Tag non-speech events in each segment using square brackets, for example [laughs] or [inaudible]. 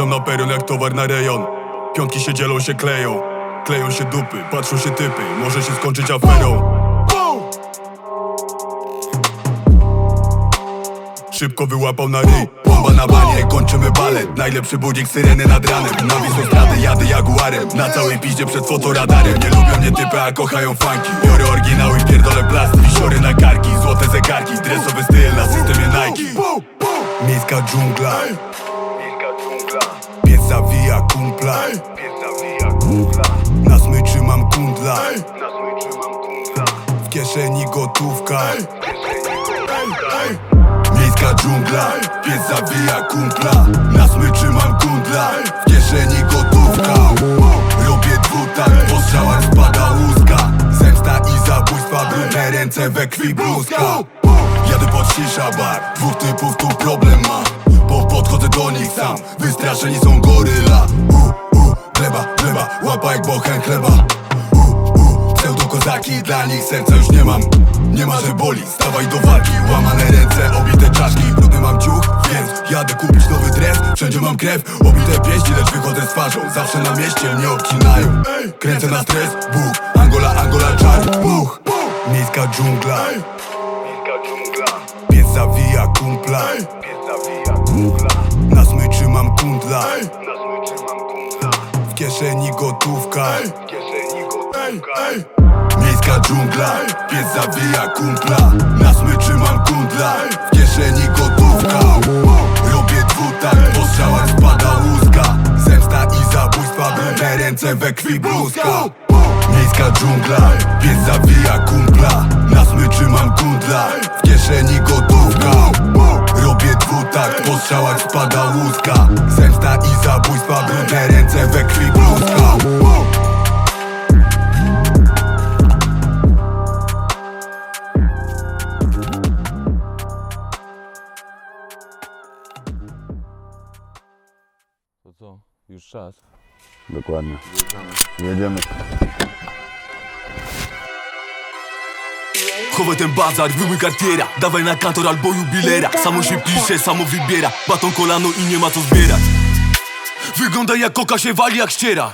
Wjeżdżam na peron jak towar na rejon. Piątki się dzielą, się kleją. Kleją się dupy, patrzą się typy. Może się skończyć aferą. Szybko wyłapał na ryj. Bomba na banie, kończymy balet Najlepszy budzik, syreny nad ranem. Na wisłą stradę jadę jaguarem. Na całej piździe przed fotoradarem. Nie lubią mnie typy, a kochają funki. Biorę oryginał i pierdolę plast. Wisiory na karki, złote zegarki. Dresowy styl na systemie Nike. Miejska dżungla Na smyczy mam kundla. W kieszeni gotówka. Miejska dżungla, pies zabija kumpla. Na smyczy mam kundla, w kieszeni gotówka. Robię dwutak, po strzałach spada łuska. Zemsta i zabójstwa, brudne ręce we krwi bluzka Jadę pod shisha bar, dwóch typów tu problem ma Bo podchodzę do nich sam, wystraszeni są goryla gleba, łapa jak bochen chleba Pseudokozaki, dla nich serca już nie mam. Nie ma, że boli, stawaj do walki. Łamane ręce, obite czaszki. Brudny mam ciuch, więc jadę kupić nowy dres. Wszędzie mam krew, obite pieści Lecz wychodzę z twarzą, zawsze na mieście Mnie obcinają, kręcę na stres Bóg, Angola, Angola, czar, buch Miejska dżungla. Pies zawija kumpla. Na smyczy mam kundla kieszeni gotówka. Miejska dżungla, pies zawija kumpla. Na smyczy mam kundla, w kieszeni gotówka. Robię dwutak, po strzałach spada łuska Zemsta i zabójstwa, brudne ręce we krwi bluzka. Miejska dżungla, pies zawija kumpla. Na smyczy mam kundla, w kieszeni gotówka Robię dwutak, po strzałach spada łuska Zemsta i zabójstwa, brudne ręce we krwi bluzka To co? Już czas. Dokładnie. Jedziemy. Chowaj ten bazar, wyjmuj kartiera. Dawaj na kantor albo jubilera. Samo się pisze, samo wybiera. Baton kolano i nie ma co zbierać. Wygląda jak koka się wali jak ściera.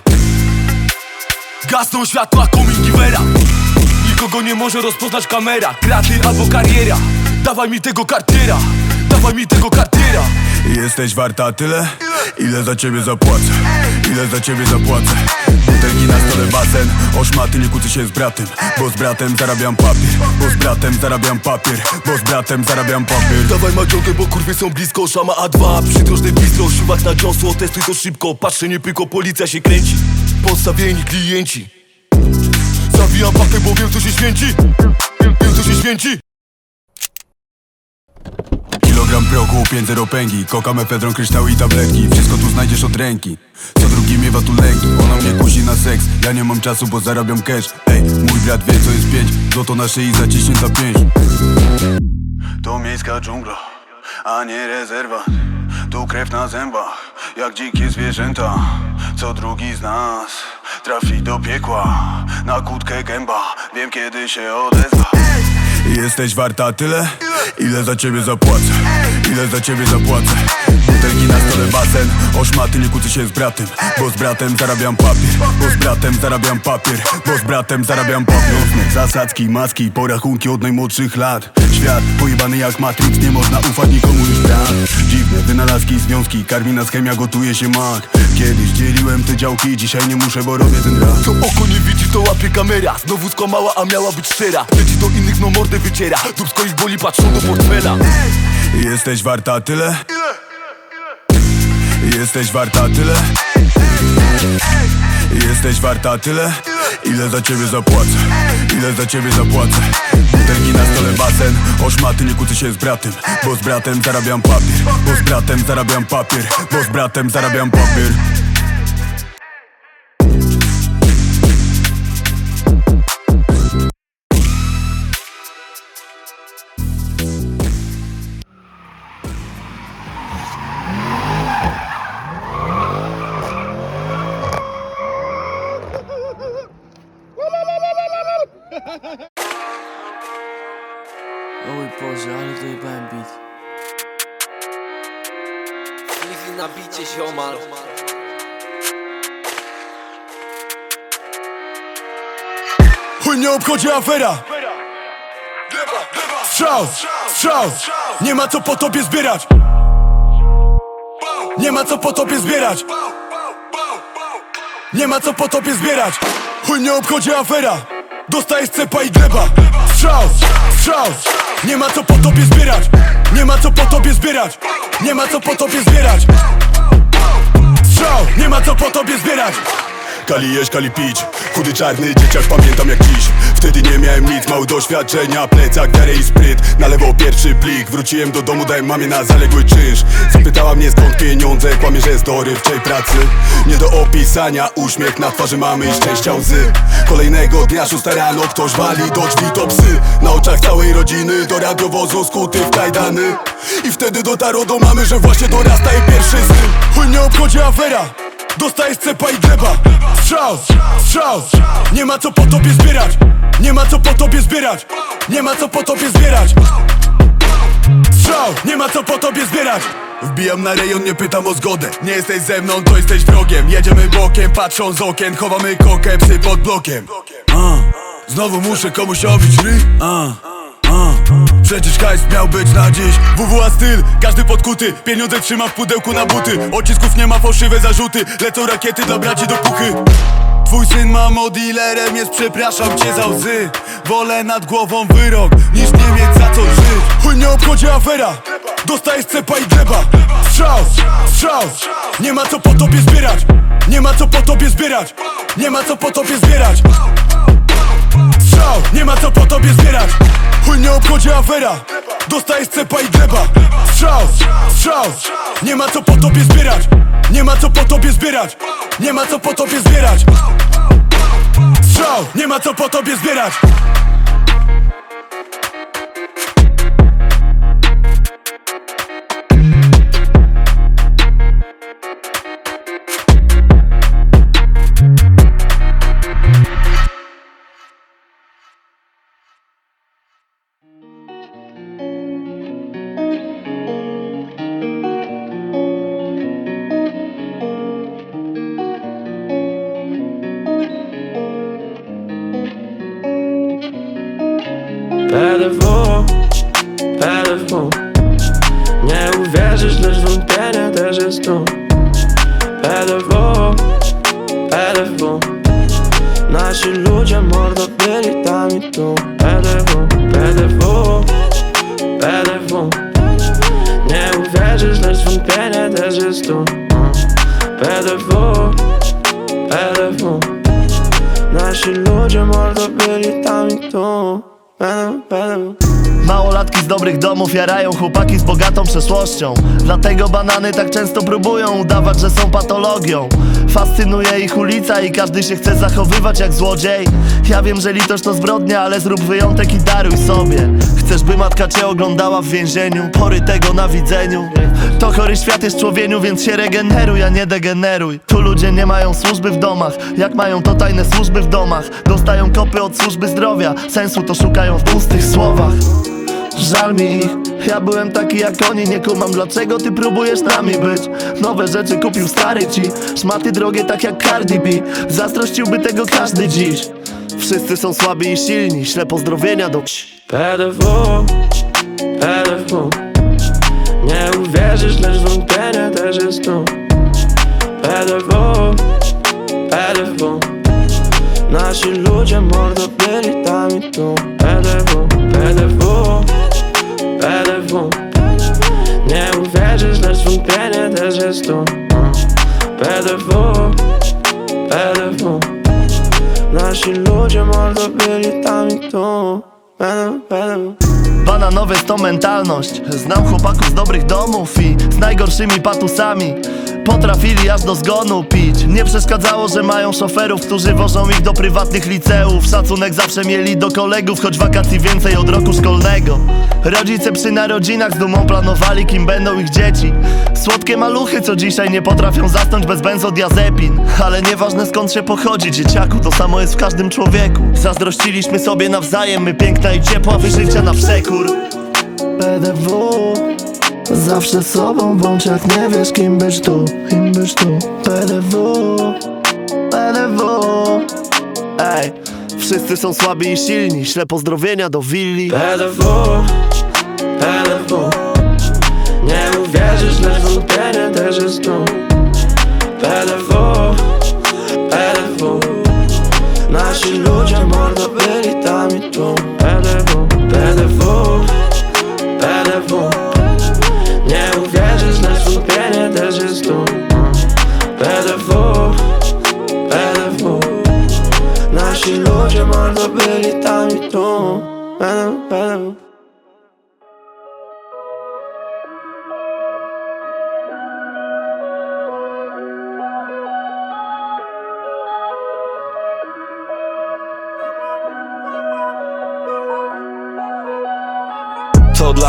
Gasną światła komik Givera. Nikogo nie może rozpoznać kamera. Kraty albo kariera. Dawaj mi tego kartiera. Dawaj mi tego kartiera. Jesteś warta tyle? Ile za ciebie zapłacę? Ile za ciebie zapłacę? Butelki na stole basen. Oszmaty nie kłócę się z bratem. Bo z bratem zarabiam papier. Bo z bratem zarabiam papier. Bo z bratem zarabiam papier. Dawaj maciągę, bo kurwy są blisko. Szama A2, przydrożne bistro Siłak na dziąsło, testuj to szybko. Patrzę nie pyko, policja się kręci. Podstawieni klienci. Zawijam pakę, bo wiem co się święci. Wiem co się święci Kilogram prochu, 5 pęgi. Koka, mefedron, kryształy i tabletki. Wszystko tu znajdziesz od ręki. Co drugi miewa tu lęki. Ona mnie kusi na seks. Ja nie mam czasu, bo zarabiam cash. Ej, mój brat wie co jest pięć. Złoto na szyi zaciśnięta pięść To miejska dżungla A nie rezerwat Tu krew na zębach Jak dzikie zwierzęta. Co drugi z nas Trafi do piekła. Na kłódkę gęba. Wiem kiedy się odezwa Jesteś warta tyle? Ile za ciebie zapłacę? Ile za ciebie zapłacę? Butelki Oszmaty nie kłócę się z bratem Bo z bratem zarabiam papier. Bo z bratem zarabiam papier Bo z bratem zarabiam papier. Nocne zasadzki, maski, porachunki od najmłodszych lat. Świat pojebany jak Matrix Nie można ufać nikomu już brak Dziwne wynalazki, związki Karmi nas chemia, gotuje się mak. Kiedyś dzieliłem te działki Dzisiaj nie muszę, bo robię ten rap To oko nie widzi, to łapie kamera. Znowu skłamała, a miała być szczera. Leci do innych, no mordę wyciera. Dubsko ich boli, patrzą do portfela. Jesteś warta tyle? Jesteś warta tyle? Jesteś warta tyle? Ile za ciebie zapłacę? Ile za ciebie zapłacę? Butelki na stole basen Oszmaty nie kłócę się z bratem Bo z bratem zarabiam papier Bo z bratem zarabiam papier Bo z bratem zarabiam papier Chuj nie obchodzi afera. Strzał, strzał Nie ma co po tobie zbierać. Nie ma co po tobie zbierać. Nie ma co po tobie zbierać. Chuj nie obchodzi afera. Dostajesz cepa i gleba. Strzał, strzał. Nie ma co po tobie zbierać. Nie ma co po tobie zbierać. Nie ma co po tobie zbierać. Strzał, nie ma co po tobie zbierać. Kali jeść, kali pić Chudy czarny dzieciak, pamiętam jak dziś. Wtedy nie miałem nic, mało doświadczenia Plecak, wiarę i spryt. Na lewo pierwszy plik Wróciłem do domu, dałem mamie na zaległy czynsz. Zapytała mnie skąd pieniądze Kłamie, że z dorywczej pracy. Nie do opisania Uśmiech na twarzy mamy i szczęścia łzy. Kolejnego dnia, szósta rano Ktoś wali do drzwi, to psy. Na oczach całej rodziny Do radiowozu skuty w kajdany. I wtedy dotarło do mamy, że właśnie dorasta jej pierwszy syn. Chuj nie obchodzi afera Dostajesz cepa i gleba. Strzał, strzał. Nie ma co po tobie zbierać. Nie ma co po tobie zbierać. Nie ma co po tobie zbierać. Strzał, nie ma co po tobie zbierać. Wbijam na rejon, nie pytam o zgodę. Nie jesteś ze mną, to jesteś wrogiem. Jedziemy bokiem, patrzą z okien Chowamy kokę, psy pod blokiem. A, Znowu muszę komuś obić ryj A, a. Przecież hajs miał być na dziś. WWA styl, każdy podkuty. Pieniądze trzyma w pudełku na buty. Odcisków nie ma, fałszywe zarzuty. Lecą rakiety dla braci do puchy. Twój syn mamo dealerem jest, przepraszam cię za łzy. Wolę nad głową wyrok, niż nie mieć za co żyć. Chuj nie obchodzi afera Dostajesz cepa i gleba. Strzał, strzał Nie ma co po tobie zbierać. Nie ma co po tobie zbierać. Nie ma co po tobie zbierać Strzał, nie ma co po tobie zbierać. Chuj nie obchodzi afera. Dostajesz cepa i gleba. Strzał, strzał. Nie ma co po tobie zbierać. Nie ma co po tobie zbierać. Nie ma co po tobie zbierać. Strzał, nie ma co po tobie zbierać PDW, PDW Nie uwierzysz, lecz wątpienie też jest tu. PDW, PDW Nasi ludzie mordo byli tam i tu. PDW, PDW, PDW Nie uwierzysz, lecz wątpienie też jest tu. PDW, PDW Nasi ludzie mordo byli tam i tu PDW, PDW Małolatki z dobrych domów jarają chłopaki z bogatą przeszłością. Dlatego banany tak często próbują udawać, że są patologią. Fascynuje ich ulica i każdy się chce zachowywać jak złodziej. Ja wiem, że litość to zbrodnia, ale zrób wyjątek i daruj sobie. Chcesz by matka cię oglądała w więzieniu, pory tego na widzeniu. To chory świat jest człowieniu, więc się regeneruj, a nie degeneruj. Tu ludzie nie mają służby w domach, jak mają to tajne służby w domach. Dostają kopy od służby zdrowia, sensu to szukają w pustych słowach Żal mi. Ich, ja byłem taki jak oni Nie kumam dlaczego ty próbujesz nami być? Nowe rzeczy kupił stary ci Szmaty drogie tak jak Cardi B. Zazdrościłby tego każdy dziś. Wszyscy są słabi i silni Śle pozdrowienia do PDW, PDW Nie uwierzysz, lecz wątpienie też jest tu. PDW, PDW Nasi ludzie mordo byli tam i tu. PDW, PDW Nie uwierzysz, lecz wątpienie też jest tu. PDW, PDW Nasi ludzie mordo byli tam i tu. PDW Bananowe to mentalność. Znam chłopaków z dobrych domów i z najgorszymi patusami Potrafili aż do zgonu pić. Nie przeszkadzało, że mają szoferów, którzy wożą ich do prywatnych liceów. Szacunek zawsze mieli do kolegów, choć wakacji więcej od roku szkolnego. Rodzice przy narodzinach z dumą planowali, kim będą ich dzieci. Słodkie maluchy, co dzisiaj nie potrafią zasnąć bez benzodiazepin. Ale nieważne skąd się pochodzi, dzieciaku, to samo jest w każdym człowieku. Zazdrościliśmy sobie nawzajem, my piękna i ciepła, wy życia na przekór. PDW, Zawsze sobą bądź jak nie wiesz kim byś tu Kim byś tu. PDW PDW Ej. Wszyscy są słabi i silni Śle pozdrowienia do willi. PDW, PDW Nie uwierzysz, lecz wątpienie też jest tu PDW, PDW Nasi ludzie mordo byli tam i tu byli tam i tu PDW, PDW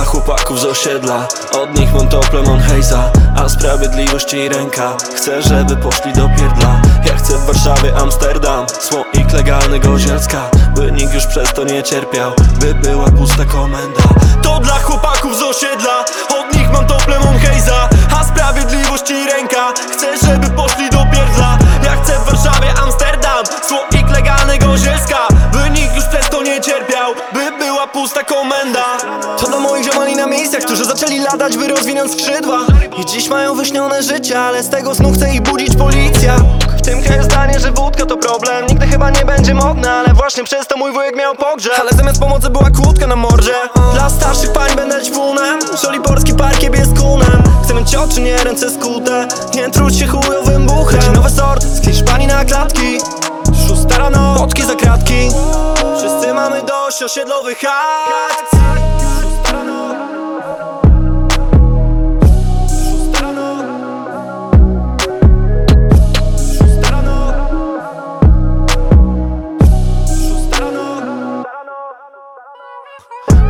chłopaków z osiedla. Od nich mam tople Monhejza A sprawiedliwość jej ręka. Chcę, żeby poszli do pierdla. Ja chcę w Warszawie Amsterdam Słoik legalny Gozielska By nikt już przez to nie cierpiał By była pusta komenda. To dla chłopaków z osiedla. Od nich mam tople Monhejza A sprawiedliwość jej ręka. Chcę, żeby poszli do pierdla. Ja chcę w Warszawie Amsterdam Słoik legalny Gozielska pusta komenda. To dla moich ziomali na miejscach, którzy zaczęli latać, by rozwinąć skrzydła. I dziś mają wyśnione życie, ale z tego snu chce ich budzić policja. W tym kraju zdanie, że wódka to problem. Nigdy chyba nie będzie modna, ale właśnie przez to mój wujek miał pogrzeb. Ale zamiast pomocy była kłódka na mordzie Dla starszych pań będę ćwunem Żoliborski parkiem jest kunem Chcę mieć oczy, nie ręce skute Nie truć się chujowym buchem. Nowy sort z Hiszpanii na klatki Szósta rano, za kratki. Wszyscy mamy dość osiedlowych akcji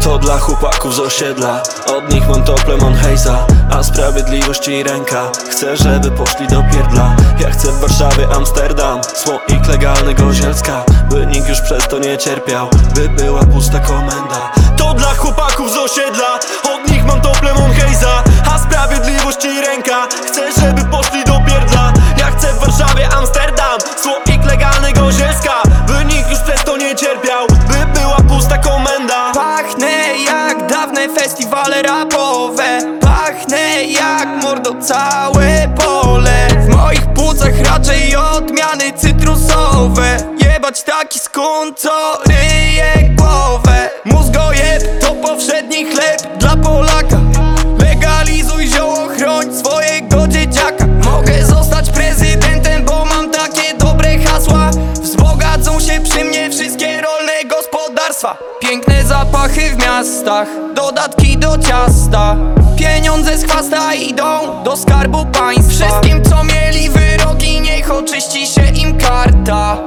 to dla chłopaków z osiedla. Od nich mam tople Monhejza A sprawiedliwość jej ręka. Chcę, żeby poszli do pierdla. Ja chcę w Warszawie Amsterdam Słoik legalny Gozielska By nikt już przez to nie cierpiał By była pusta komenda. To dla chłopaków z osiedla. Od nich mam tople Monhejza A sprawiedliwość jej ręka. Chcę, żeby poszli do pierdla. Ja chcę w Warszawie Amsterdam Słoik legalny Gozielska festiwale rapowe. Pachnę jak mordo całe pole. W moich płucach raczej odmiany cytrusowe. Jebać taki skun, co ryje głowę. Mózgojeb to powszedni chleb dla Polaka. Legalizuj zioło, chroń swojego dzieciaka. Mogę zostać prezydentem, bo mam takie dobre hasła. Wzbogacą się przy mnie wszystkie rolne gospodarstwa. Piękne w miastach, dodatki do ciasta. Pieniądze z chwasta idą do skarbu państwa. Wszystkim co mieli wyroki, niech oczyści się im karta.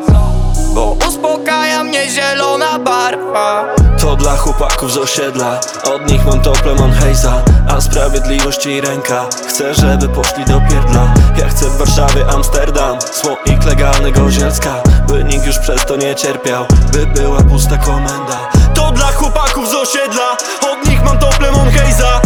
Bo uspokaja mnie zielona barwa. To dla chłopaków z osiedla. Od nich mam tople Monhejza A jej ręka. Chcę, żeby poszli do pierdla. Ja chcę w Warszawie Amsterdam. Słoik legalny Gozielska By nikt już przez to nie cierpiał. By była pusta komenda To dla chłopaków z osiedla. Od nich mam tople Monhejza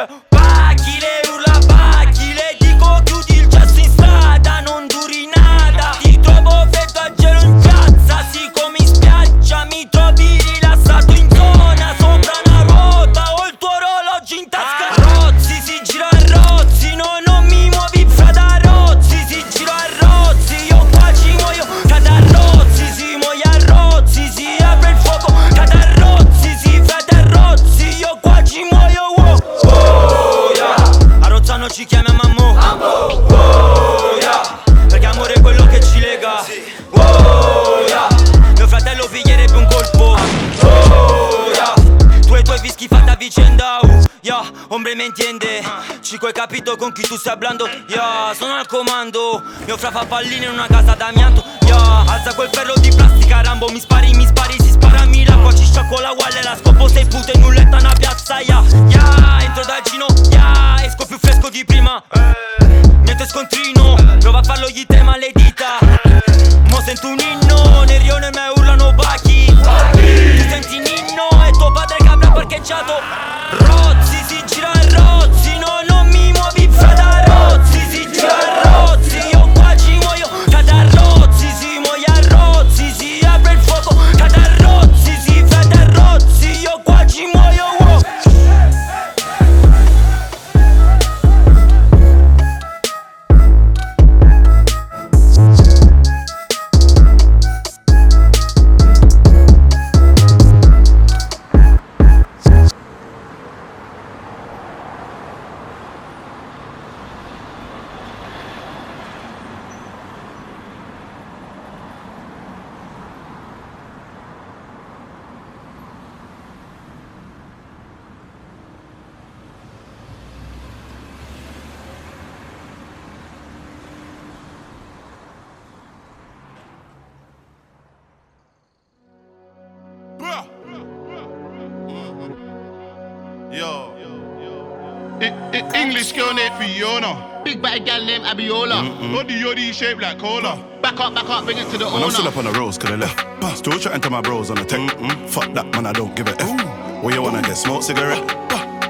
Hallelujah. Capito con chi tu stai hablando yeah. Sono al comando Mio fra fa palline in una casa d'amianto yeah. Alza quel ferro di plastica Rambo Mi spari, mi spari, si spara a Milano Ci sciacco la wall e la scopo sei puto in un letto a una piazza yeah. yeah. Entro dal gino yeah. Esco più fresco di prima Niente scontrino Prova a farlo gli tema le bad gal named Abiola. Body yoddy shaped like cola. Back up, back up, bring it to the Man, owner. I'm still up on the roads, could I left. Still chatting to my bros on the tech. Fuck that, man, I don't give a F. Where you wanna get smoke cigarette?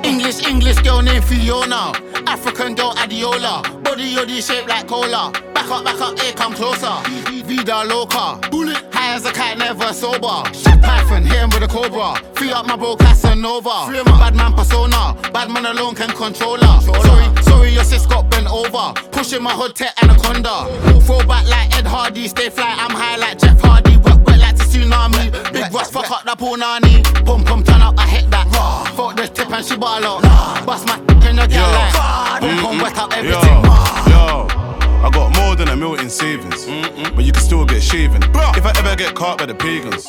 English, English girl named Fiona. African girl Adiola. Body yoddy shaped like cola. Back up, back up, here come closer. Vida loca. Bullet. High as a cat, never sober. Shit Python, hit him with a cobra. Free up my bro Casanova. Free my bad man persona. Bad man alone can control her. Sorry, sorry, your sis got bent over. Pushing my hood tech anaconda. Throw back like Ed Hardy. Stay fly, I'm high like Jeff Hardy. Wet, wet like the tsunami. Big Ross, fuck up the punani. Pum pum, turn up, I hit that. Fuck the tip and she ball out. Bust my in your girl like. Pum pum, wet up Yo, everything. yo. I got more than a mil in savings, but you can still get shaven. If I ever get caught by the pagans,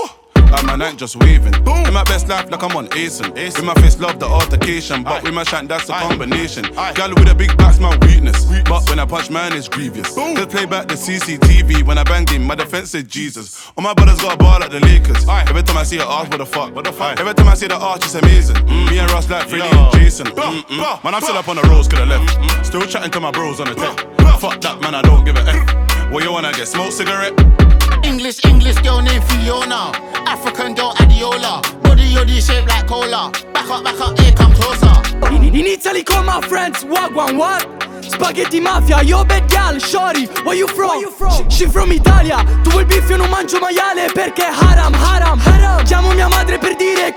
like my night just waving. In my best life, like I'm on Asen. With my face, love the altercation, but with my shank, that's a combination. Gal with a big back's my weakness, but when I punch, man, it's grievous. Just play back the CCTV when I banged him. My defense said Jesus. All my brothers got a ball like the Lakers. Every time I see her arch, what the fuck? What the fuck? Every time I see the arch, it's amazing. Me and Ross like Freddie and Jason. Mm-mm. Man, I'm still up on the roads, could I left. Still chatting to my bros on the tech. Fuck that, man, I don't give a F. Where you wanna get smoke cigarette? English, English girl named Fiona. African girl Adiola. Body yoddy shaped like cola. Back up, back up, here come closer. In, in Italy call my friends Wagwan what? Spaghetti mafia, yo bad gal, shorty, where you from? She, she from Italia, tu vuoi beef io non mangio maiale perché haram, haram, haram Chiamo mia madre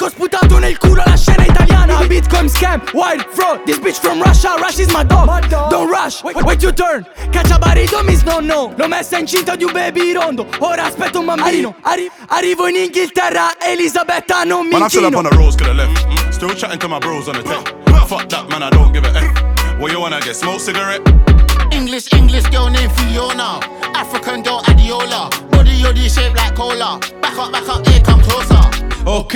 ho sputato nel culo la scena italiana [laughs] Bitcoin scam, wild fraud, this bitch from Russia, Rush is my dog, Don't rush, wait, wait your turn Cacciabarito mi snonno, l'ho messa incinta di un baby rondo Ora aspetto un bambino, Arri- arrivo in Inghilterra, Elisabetta non mi Man, I'm still up on the roads, could I left. Still chatting to my bros on the tech. Fuck that, man, I don't give a F. Where you wanna get smoke cigarette? English, English girl named Fiona. African girl Adiola. Body yoddy shaped like cola. Back up, back up, here come closer. Ok,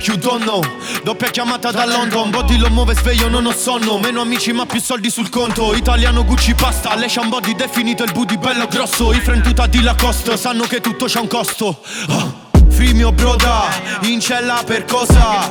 you don't know. Doppia chiamata da London. Body lo muove sveglio, non ho sonno. Meno amici ma più soldi sul conto. Italiano Gucci pasta. Leshan body definito il booty bello grosso. I frentuta di Lacoste Sanno che tutto c'ha un costo. Ah, Fimio broda In cella per cosa?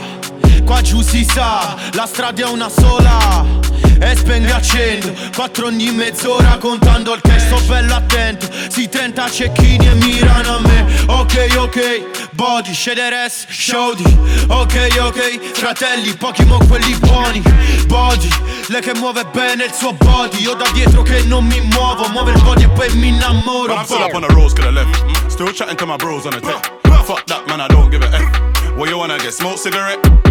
Qua giù si sa La strada è una sola e spengo accendo Quattro ogni mezz'ora contando il cash Sto bello attento Si 30 cecchini e mirano a me Ok ok Body, scederes, showdi Ok ok Fratelli, pochi mo quelli buoni Body, lei che muove bene il suo body Io da dietro che non mi muovo Muove il body e poi mi innamoro I'm still up on the roads to the left. Mm, Still chatting to my bros on the tech. Fuck that man, I don't give a F. What you wanna get? Smoke cigarette?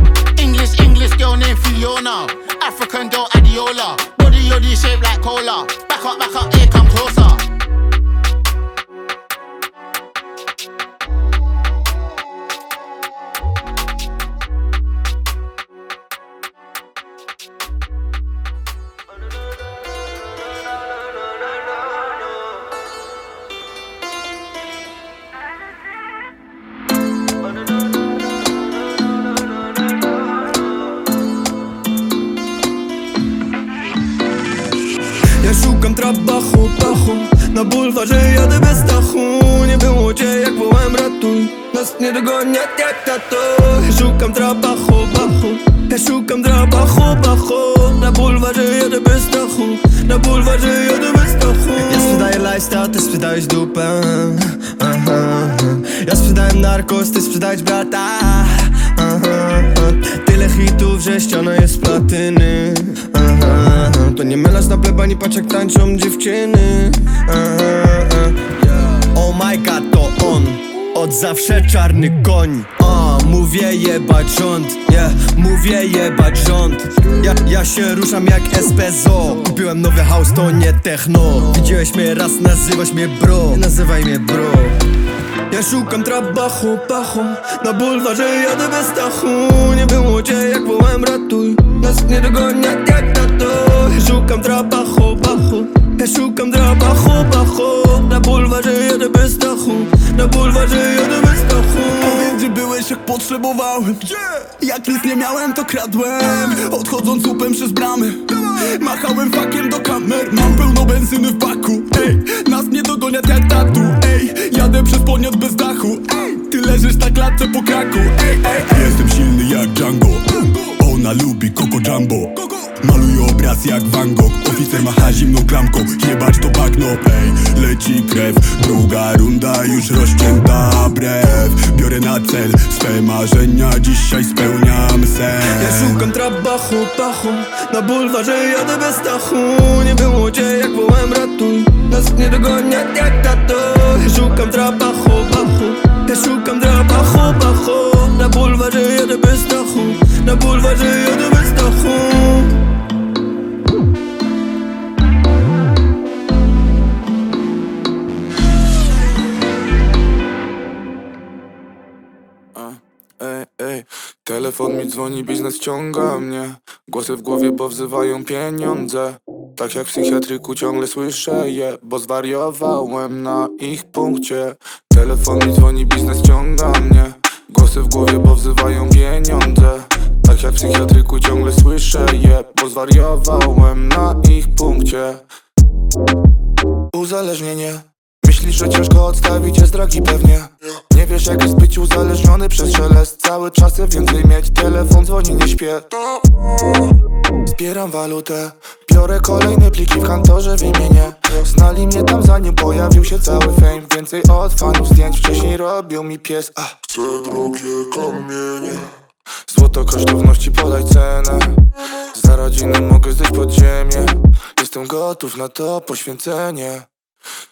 English, English girl named Fiona. African girl Adiola. Body yoddy shaped like cola. Back up, back up, here come closer. Nie dogonią jak tato szukam trabachu, pachu Ja szukam trabachu, pachu Na bulwarze jadę bez dachu. Na bulwarze jadę bez dachu. Ja sprzedaję lifestyle, ty sprzedajesz dupę. Aha. Ja sprzedałem narkos, ty sprzedajesz brata. Aha. Tyle hitów, że ściana jest platyny. Aha. To nie melasz na plebanii, patrz jak tańczą dziewczyny. Oh my god, to on Od zawsze czarny koń. A, Mówię jebać rząd yeah. Mówię jebać rząd. Ja, ja się ruszam jak SPZO Kupiłem nowy house, to nie techno. Widziałeś mnie raz, nazywasz mnie bro. Nie nazywaj mnie bro. Ja szukam trabachu, pachu. Na bulwarze jadę bez dachu. Nie było cię jak wołem ratuj. Nas nie dogonią jak tato. Ja szukam trabachu, pachu. Ja szukam trabachu, pachu bulwarze jadę bez dachu. Na bulwarze jadę bez dachu. Powiedz, gdzie byłeś jak potrzebowałem. Gdzie? Jak nic nie miałem to kradłem. Odchodząc łupem przez bramy. Machałem fakiem do kamer. Mam pełno benzyny w baku. Ej, nas nie dogoniać jak tatu. Ej, jadę przez poniot bez dachu. Ej, ty leżysz na klatce po kraku. Ej, ej, ej. Jestem silny jak Django Ona lubi Coco Jumbo. Maluję obraz jak Van Gogh. Oficer macha zimną klamką. Jebać to bagno, ej Leci krew. Druga runda już rozcięta brew. Biorę na cel swe marzenia. Dzisiaj spełniam sen. Ja szukam trabachu, pachu Na bulwarze jadę bez dachu. Nie było cię jak wołem ratuj Nas nie dogonią jak tato. Ja szukam trabachu, pachu Ja szukam trabachu, pachu dzwoni, biznes ciąga mnie. Głosy w głowie, bo wzywają pieniądze. Tak jak w psychiatryku ciągle słyszę je Bo zwariowałem na ich punkcie. Telefon mi dzwoni, biznes ciąga mnie. Głosy w głowie, bo wzywają pieniądze. Tak jak w psychiatryku ciągle słyszę je Bo zwariowałem na ich punkcie. Uzależnienie Myślisz, że ciężko odstawić jest drogi? Pewnie. Nie wiesz jak jest być uzależniony przez szelest. Cały czas chcę więcej mieć, telefon dzwoni, nie śpię. Zbieram walutę, biorę kolejne pliki w kantorze w imienie. Znali mnie tam zanim pojawił się cały fame. Więcej od fanów zdjęć wcześniej robił mi pies. A. Chcę drogie kamienie. Złoto kosztowności podaj cenę. Za rodzinę mogę zdać pod ziemię Jestem gotów na to poświęcenie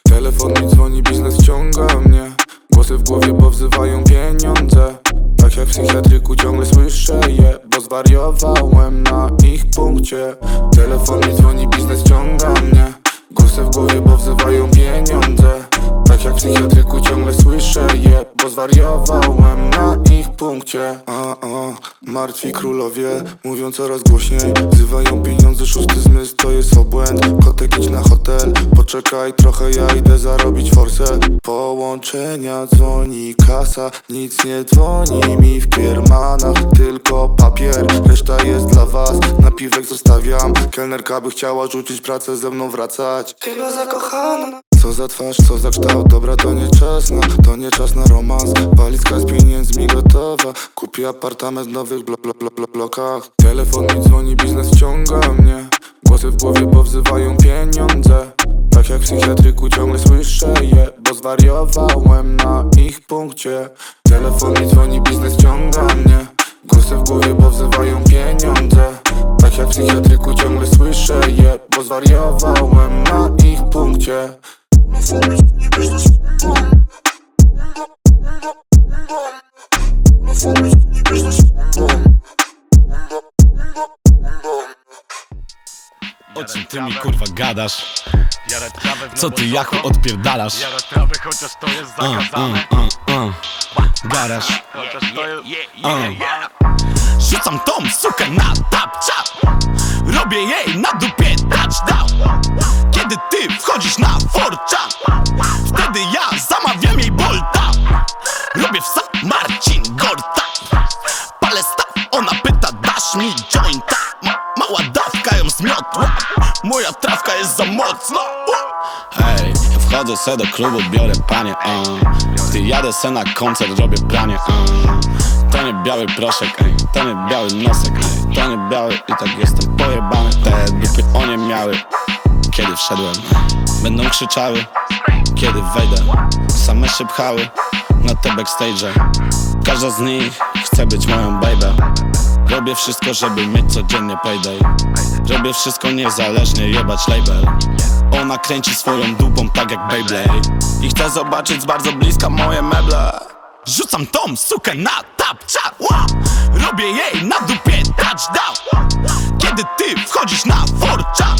Telefon mi dzwoni, biznes ciąga mnie. Głosy w głowie, bo wzywają pieniądze. Tak jak w psychiatryku ciągle słyszę je Bo zwariowałem na ich punkcie. Telefon mi dzwoni, biznes ciąga mnie. Głosy w głowie, bo wzywają pieniądze Tak jak w psychiatryku ciągle słyszę je Bo zwariowałem na ich punkcie. A, a, martwi królowie Mówią coraz głośniej Wzywają pieniądze, szósty zmysł to jest obłęd. Kotek idź na hotel Poczekaj trochę, ja idę zarobić forsę. Połączenia dzwoni kasa Nic nie dzwoni mi w kiermanach Tylko papier, reszta jest dla was Napiwek zostawiam. Kelnerka by chciała rzucić pracę ze mną wracać. Chyba zakochana. Co za twarz, co za kształt, dobra to nie czas na To nie czas na romans, walizka z pieniędzmi gotowa. Kupię apartament w nowych blo, blo, blo, blo, blokach. Telefon mi dzwoni, biznes ciąga mnie. Głosy w głowie powzywają pieniądze. Tak jak w psychiatryku ciągle słyszę je Bo zwariowałem na ich punkcie. Telefon mi dzwoni, biznes ciąga mnie. Głosy w głowie powzywają pieniądze. Tak jak w psychiatryku ciągle słyszę je Bo zwariowałem na ich punkcie O czym ty mi kurwa gadasz? Co ty jachu odpierdalasz? chociaż to jest uh. Garaż. Rzucam tą sukę na tapczat Robię jej na dupie touchdown Kiedy ty wchodzisz na forcza Wtedy ja zamawiam jej bolta. Robię w sam Marcin Gorta. Palę staw, ona pyta dasz mi jointa? Ma Mała dawka ją zmiotła. Moja trawka jest za mocna. Hej, wchodzę se do klubu, biorę panie uh. Ty jadę se na koncert, robię pranie uh. To nie biały proszek, ej, to nie biały nosek ej, To nie biały i tak jestem pojebany Te dupy one miały Kiedy wszedłem. Będą krzyczały Kiedy wejdę. Same się pchały Na te backstage. Każda z nich chce być moją baby. Robię wszystko, żeby mieć codziennie payday. Robię wszystko niezależnie, jebać label. Ona kręci swoją dupą tak jak Beyblade. I chcę zobaczyć z bardzo bliska moje meble. Rzucam tą sukę na tapcza Robię jej na dupie touchdown. Kiedy ty wchodzisz na forcza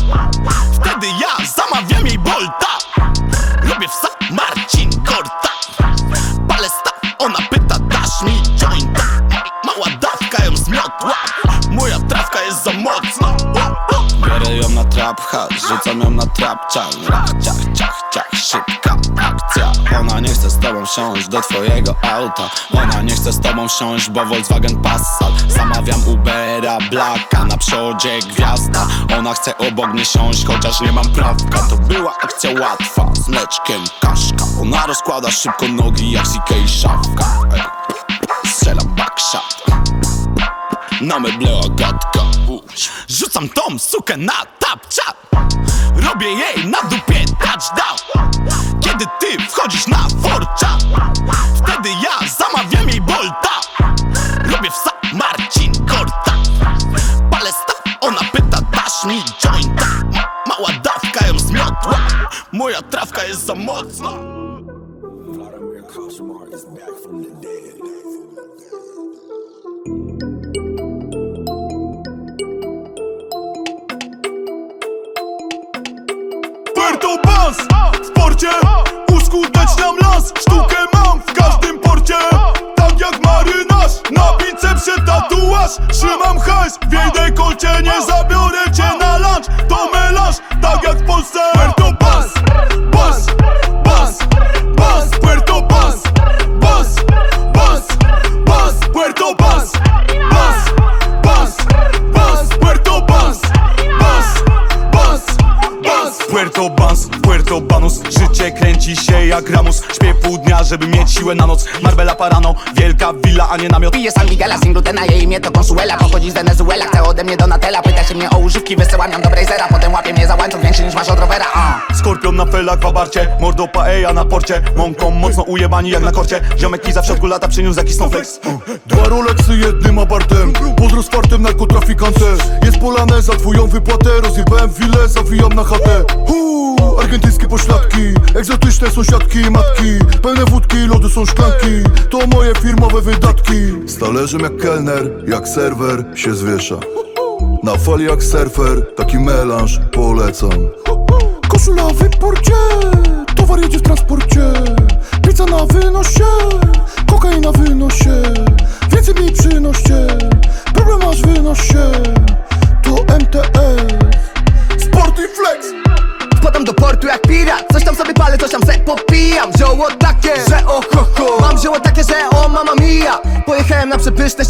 rzucam ją na trap ciach Ciach, ciach, szybka akcja. Ona nie chce z tobą wsiąść do twojego auta. Ona nie chce z tobą wsiąść, bo Volkswagen Passat. Zamawiam Ubera, Blacka, na przodzie gwiazda. Ona chce obok mnie siąść, chociaż nie mam prawka. To była akcja łatwa, z mleczkiem kaszka. Ona rozkłada szybko nogi jak CK szafka. Strzelam backshot na meble agatka Rzucam tą sukę na tapczat Robię jej na dupie touchdown. Kiedy ty wchodzisz na forcza Wtedy ja zamawiam jej bolta. Robię w sam Marcin Gorta Palę staw, ona pyta dasz mi jointa? Ma Mała dawka ją zmiotła. Moja trawka jest za mocna Bas W sporcie. Uskuteczniam las Sztukę mam w każdym porcie. Tak jak marynarz Na bicepsie tatuaż. Trzymam hajs w jej dekolcie Nie zabiorę cię na lunch. To melanż Tak jak w Polsce jak Ramus. Śpię pół dnia, żeby mieć siłę na noc. Marbella Parano, wielka villa, a nie namiot. Piję San Miguela, sin glutena, jej imię to Consuela. Pochodzi z Wenezuela, chce ode mnie Donatella. Pyta się mnie o używki, wysyłam ją do Brazera Potem łapie mnie za łańcuch, większy niż masz od rowera uh. Skorpion na felach w abarcie Mordo paeja na porcie. Mąką mocno ujebani jak na korcie. Ziomek Kiza w środku lata przyniósł jakiś snowflakes. Uh. Dwa Rolexy jednym apartem Podróż z fartem narkotrafikantem Jest polane za twoją wypłatę. Rozjebałem willę, zawijam na chatę. Huu, argentyńskie pośladki Egzotyczne sąsiadki matki Pełne wódki, lody są szklanki To moje firmowe wydatki. Z talerzem jak kelner, jak serwer się zwiesza. Na fali jak surfer, taki melanż polecam. Koszula wyporcie, towar jedzie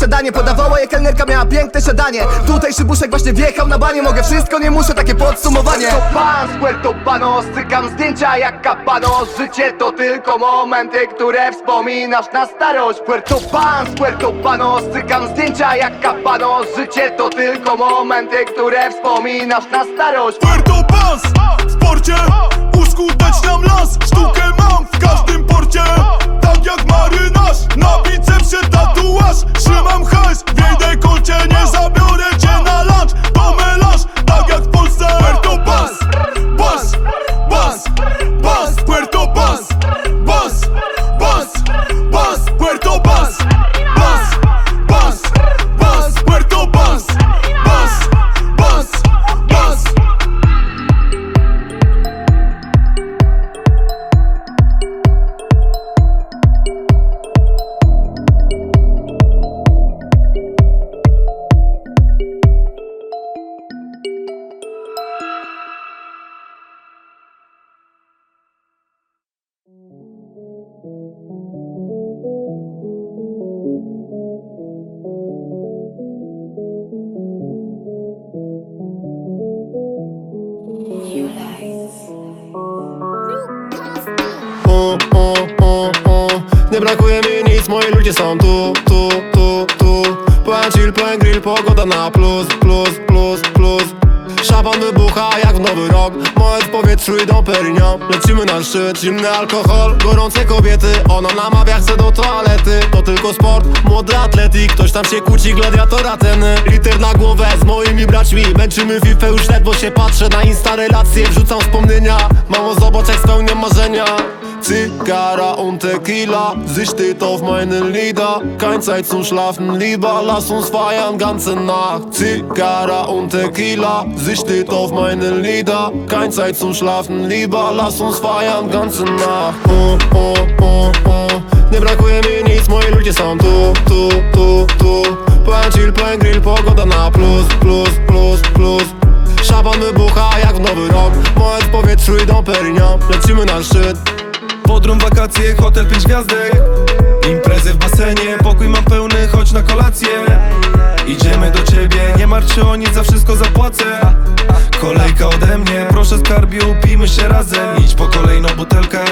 śniadanie Podawała je kelnerka, miała piękne siadanie. Tutaj szybuszek właśnie wjechał na banie Mogę wszystko, nie muszę, takie podsumowanie. To pan z Puerto Panos Cykam zdjęcia jak kapanos Życie to tylko momenty, które wspominasz na starość. Puerto Pan z Puerto Panos Cykam zdjęcia jak kapanos Życie to tylko momenty, które wspominasz na starość. Puerto Paz w porcie Uskuteczniam las. Sztukę mam w każdym porcie. Tak jak marynarz Na bicepsie tatuaż. Trzymam hajs w jej dekolcie Nie zabiorę cię na lunch. To melanż Tak jak w Polsce zimny alkohol Gorące kobiety, ona namawia, chce do toalety. To tylko sport, młody atletik. Ktoś tam się kłóci, gladiator Ateny Liter na głowę z moimi braćmi. Męczymy FIFA, już ledwo się patrzę Na insta relacje, wrzucam wspomnienia. Mamo zobacz jak spełniam marzenia Zigarra und Tequila, sich steht auf meinen Lieder. Kein Zeit zum Schlafen, lieber lass uns feiern ganze Nacht. Zigarra und Tequila, sich steht auf meinen Lieder. Kein Zeit zum Schlafen, lieber lass uns feiern ganze Nacht. Oh, oh, oh, oh. Nie brakuje mi nic, moi ludzie są tu, tu, tu, tu. Pełen chill, pełen grill, pogoda na plus, plus, plus, plus. Szaban wybucha jak w nowy rok Moje w powietrzu idą Perignon Lecimy na szczyt Podrum, wakacje, hotel pięć gwiazdek. Imprezy w basenie, pokój mam pełny, chodź na kolację. Idziemy do ciebie, nie martw się o nic, za wszystko zapłacę. Kolejka ode mnie, proszę skarbiu, pijmy się razem. Idź po kolejną butelkę.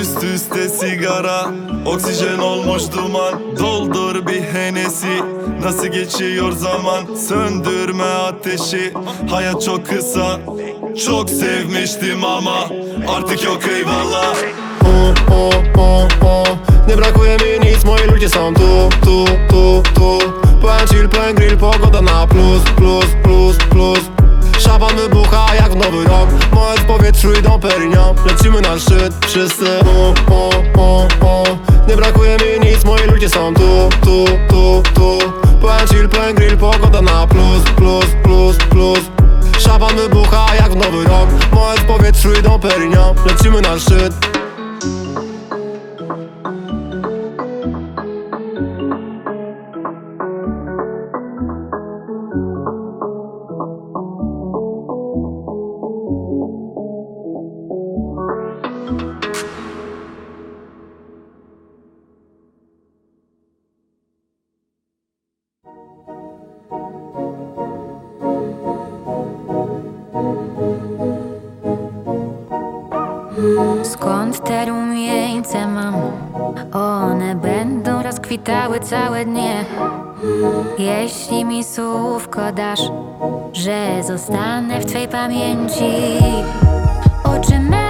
Üst üste sigara Oksijen olmuş duman. Doldur bir henesi Nasıl geçiyor zaman? Söndürme ateşi Hayat çok kısa. Çok sevmiştim ama Artık yok eyvallah Nie brakuje mi nic, moi ludzie są tu, tu, tu, tu. Pełen chill, pełen grill, pogoda na plus, plus, plus, plus. Szaban wybucha jak w nowy rok. Moje w powietrzu idą Perignon Lecimy na szczyt, wszyscy. O, o, o, o Nie brakuje mi nic, moi ludzie są tu, tu, tu, tu. Pełen chill, pełen grill, pogoda na plus, plus, plus, plus. Szaban wybucha jak w nowy rok. Moje w powietrzu idą Perignon Lecimy na szczyt Skąd całe dnie. Jeśli mi słówko dasz Że zostanę w twej pamięci. Oczy me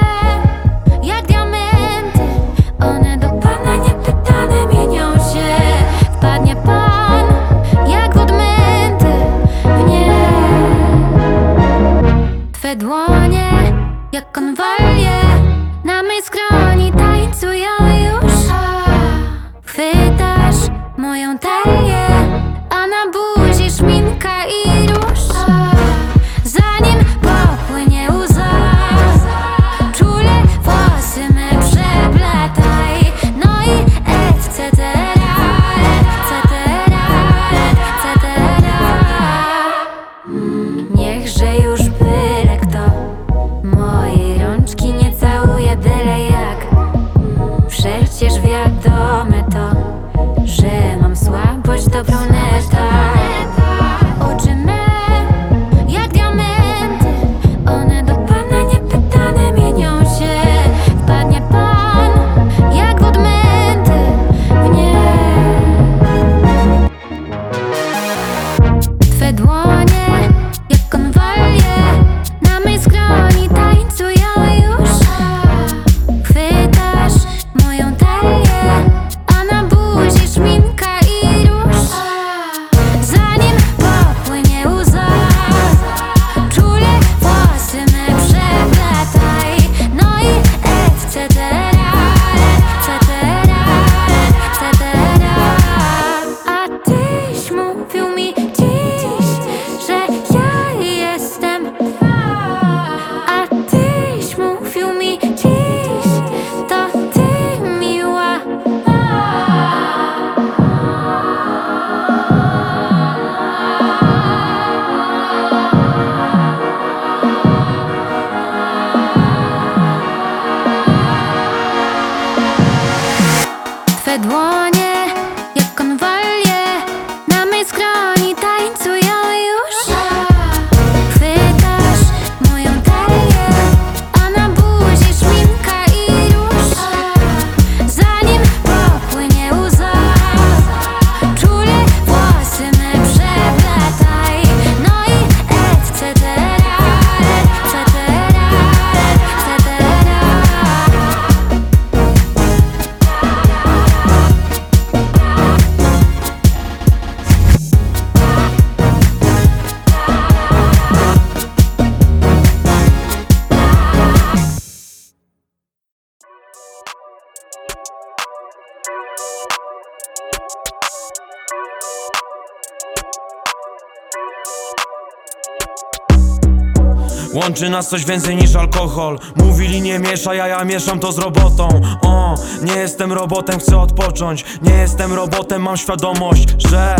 Łączy nas coś więcej niż alkohol? Mówili nie mieszaj, a ja mieszam to z robotą. O, nie jestem robotem, chcę odpocząć. Nie jestem robotem, mam świadomość, że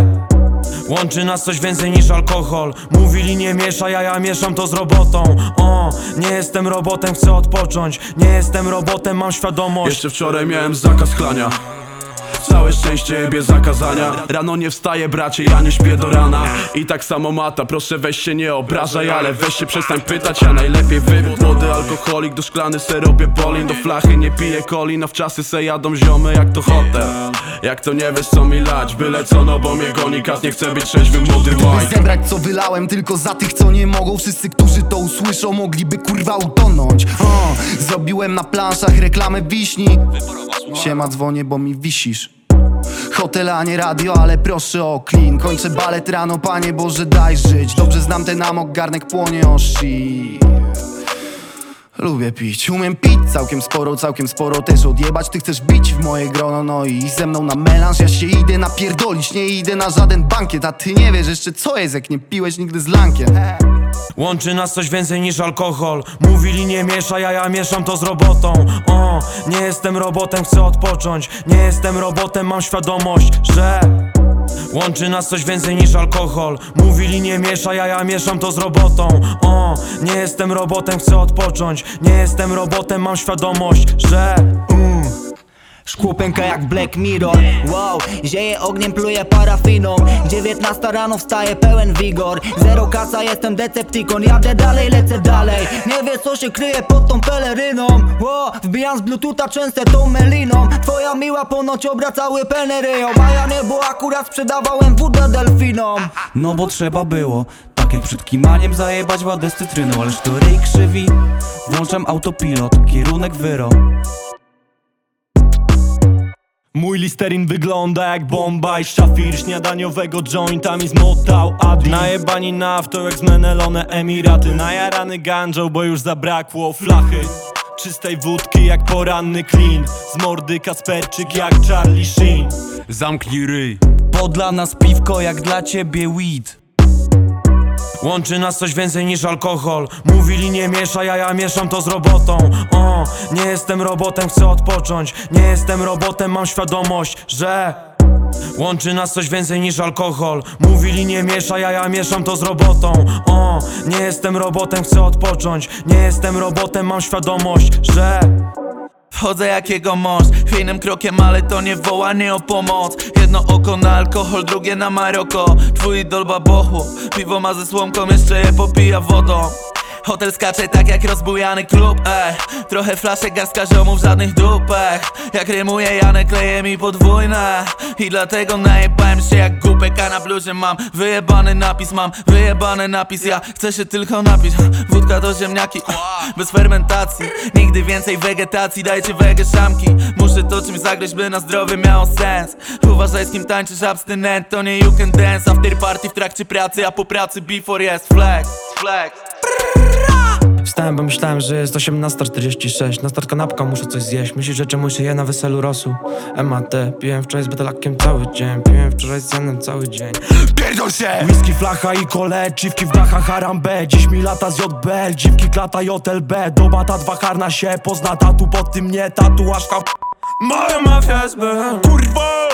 Łączy nas coś więcej niż alkohol. Mówili nie mieszaj, a ja mieszam to z robotą. O, nie jestem robotem, chcę odpocząć. Nie jestem robotem, mam świadomość. Jeszcze wczoraj miałem zakaz chlania Całe szczęście jebie zakazania. Rano nie wstaję bracie, ja nie śpię do rana. I tak samo mata, proszę weź się nie obrażaj Ale weź się przestań pytać, ja najlepiej wypił Młody alkoholik, do szklany se robię Do flachy nie piję coli, no w czasy se jadą ziomy jak to hotel. Jak to nie wiesz co mi lać, byle co no bo mnie goni. Kat nie chce być trzeźwy młody By łajk zebrać co wylałem tylko za tych co nie mogą. Wszyscy którzy to usłyszą mogliby kurwa utonąć. O, Zrobiłem na planszach reklamę wiśni. Siema dzwonię bo mi wisisz Hotel, a nie radio, ale proszę o clean. Kończę balet rano, panie Boże daj żyć. Dobrze znam ten amok, garnek płonie o shit. Lubię pić, umiem pić całkiem sporo, całkiem sporo też odjebać. Ty chcesz bić w moje grono, no i ze mną na melanż. Ja się idę napierdolić, nie idę na żaden bankiet A ty nie wiesz jeszcze co jest, jak nie piłeś nigdy z lankiem Łączy nas coś więcej niż alkohol. Mówili nie mieszaj, a ja mieszam to z robotą. O, nie jestem robotem, chcę odpocząć. Nie jestem robotem, mam świadomość, że Łączy nas coś więcej niż alkohol. Mówili nie mieszaj, a ja mieszam to z robotą. O, nie jestem robotem, chcę odpocząć. Nie jestem robotem, mam świadomość, że Szkło pęka jak Black Mirror. Wow, zieje ogniem, pluje parafiną. 19 rano wstaje pełen wigor. Zero kasa, jestem Decepticon. Jadę dalej, lecę dalej. Nie wie co się kryje pod tą peleryną. Wow, Wbijam z bluetootha często tą meliną. Twoja miła ponoć obracały peneryją A ja nie, bo akurat sprzedawałem wódę delfinom. No bo trzeba było Tak jak przed kimaniem zajebać ładę z cytryną. Ależ to ryj krzywi Włączam autopilot, kierunek wyro Mój listerin wygląda jak bomba i szafir Śniadaniowego jointa mi zmotał Adi Najebani naftą jak zmenelone Emiraty. Najarany ganżą, bo już zabrakło flachy. Czystej wódki jak poranny clean Z mordy Kasperczyk jak Charlie Sheen. Zamknij ryj. Bo dla nas piwko jak dla ciebie weed Łączy nas coś więcej niż alkohol. Mówili nie mieszaj, a ja mieszam to z robotą. O, nie jestem robotem, chcę odpocząć. Nie jestem robotem, mam świadomość, że Łączy nas coś więcej niż alkohol. Mówili nie mieszaj, a ja mieszam to z robotą. O, nie jestem robotem, chcę odpocząć. Nie jestem robotem, mam świadomość, że Wchodzę jak jego mąż, chwiejnym krokiem, ale to nie wołanie o pomoc Jedno oko na alkohol, drugie na Maroko. Twój idol babochu, piwo ma ze słomką, jeszcze je popija wodą Hotel skacze tak jak rozbujany klub, ej. Trochę flaszek, garstka ziomów, żadnych dupek Jak rymuje Janek, kleje mi podwójne. I dlatego najebałem się jak głupek A na bluzie mam. Wyjebany napis, mam wyjebany napis. Ja chcę się tylko napić, wódka to ziemniaki Bez fermentacji, nigdy więcej wegetacji. Dajcie wege szamki, muszę to czymś zagryźć By na zdrowie miało sens. Uważaj z kim tańczysz abstynent, to nie you can dance. After party w trakcie pracy, a po pracy before jest flex, flex Wstałem, bo myślałem, że jest 18.46 Na start kanapka, muszę coś zjeść. Myślisz, że czemu się je na weselu rosół? MAT, piłem wczoraj z betelakiem cały dzień. Piłem wczoraj z Janem cały dzień. Pierdol się! Whisky, flacha i kole, dziwki w dachach harambe Dziś mi lata z JB, dziwki klata JLB Doba ta dwa harna się, pozna tatu, pod tym nie tatuażka Moja mafia SB Kurwa!